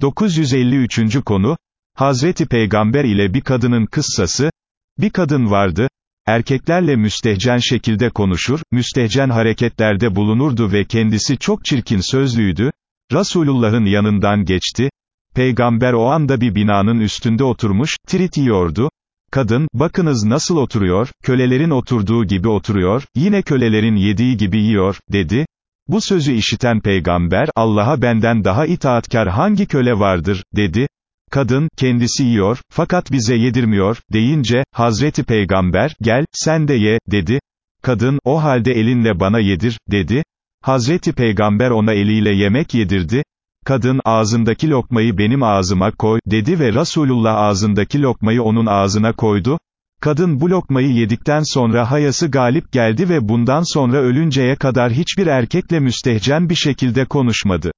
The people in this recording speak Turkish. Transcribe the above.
953. konu, Hazreti Peygamber ile bir kadının kıssası, bir kadın vardı, erkeklerle müstehcen şekilde konuşur, müstehcen hareketlerde bulunurdu ve kendisi çok çirkin sözlüydü, Resulullah'ın yanından geçti, Peygamber o anda bir binanın üstünde oturmuş, tirit yiyordu, kadın, bakınız nasıl oturuyor, kölelerin oturduğu gibi oturuyor, yine kölelerin yediği gibi yiyor, dedi, bu sözü işiten peygamber, Allah'a benden daha itaatkar hangi köle vardır, dedi. Kadın, kendisi yiyor, fakat bize yedirmiyor, deyince, Hazreti Peygamber, gel, sen de ye, dedi. Kadın, o halde elinle bana yedir, dedi. Hazreti Peygamber ona eliyle yemek yedirdi. Kadın, ağzındaki lokmayı benim ağzıma koy, dedi ve Resulullah ağzındaki lokmayı onun ağzına koydu. Kadın bu lokmayı yedikten sonra hayası galip geldi ve bundan sonra ölünceye kadar hiçbir erkekle müstehcen bir şekilde konuşmadı.